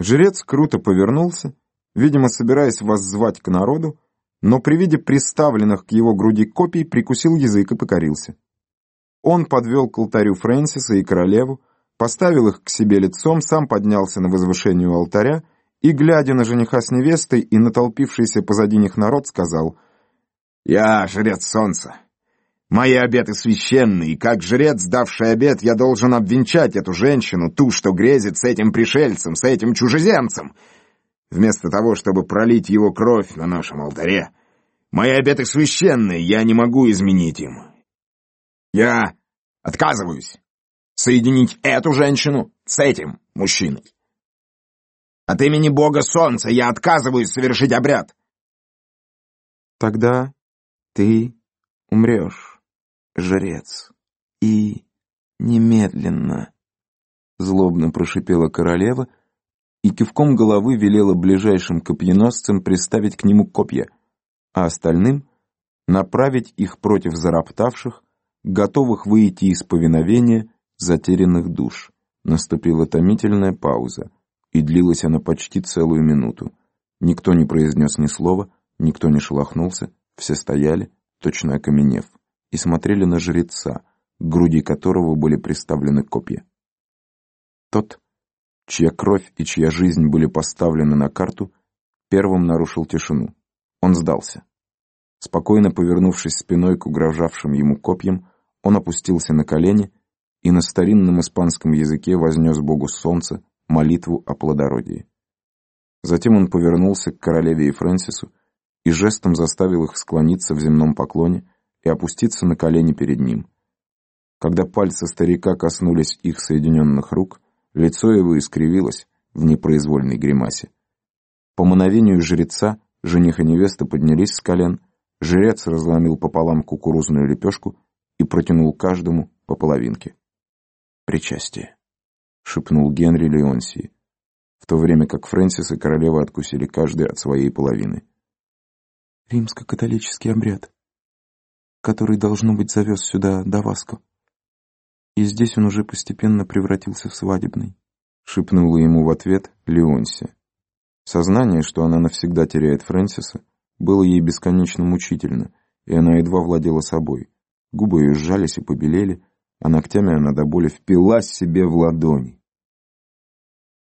Жрец круто повернулся, видимо, собираясь воззвать к народу, но при виде приставленных к его груди копий прикусил язык и покорился. Он подвел к алтарю Фрэнсиса и королеву, поставил их к себе лицом, сам поднялся на возвышение у алтаря и, глядя на жениха с невестой и натолпившийся позади них народ, сказал «Я жрец солнца. Мои обеты священные, и как жрец, давший обет, я должен обвенчать эту женщину, ту, что грезит с этим пришельцем, с этим чужеземцем, вместо того, чтобы пролить его кровь на нашем алтаре. Мои обеты священные, я не могу изменить им. Я отказываюсь соединить эту женщину с этим мужчиной. От имени Бога Солнца я отказываюсь совершить обряд. Тогда ты умрешь жрец. И немедленно. Злобно прошипела королева и кивком головы велела ближайшим копьеносцам приставить к нему копья, а остальным направить их против зароптавших, готовых выйти из повиновения затерянных душ. Наступила томительная пауза, и длилась она почти целую минуту. Никто не произнес ни слова, никто не шелохнулся, все стояли, точно окаменев и смотрели на жреца, к груди которого были приставлены копья. Тот, чья кровь и чья жизнь были поставлены на карту, первым нарушил тишину. Он сдался. Спокойно повернувшись спиной к угрожавшим ему копьям, он опустился на колени и на старинном испанском языке вознес Богу Солнца молитву о плодородии. Затем он повернулся к королеве и Фрэнсису и жестом заставил их склониться в земном поклоне, и опуститься на колени перед ним. Когда пальцы старика коснулись их соединенных рук, лицо его искривилось в непроизвольной гримасе. По мановению жреца жених и невеста поднялись с колен, жрец разломил пополам кукурузную лепешку и протянул каждому по половинке. «Причастие», — шепнул Генри Леонсии, в то время как Фрэнсис и королева откусили каждый от своей половины. «Римско-католический обряд», который, должно быть, завез сюда Даваско. И здесь он уже постепенно превратился в свадебный. Шепнула ему в ответ Леонси. Сознание, что она навсегда теряет Фрэнсиса, было ей бесконечно мучительно, и она едва владела собой. Губы ее сжались и побелели, а ногтями она до боли впилась себе в ладони.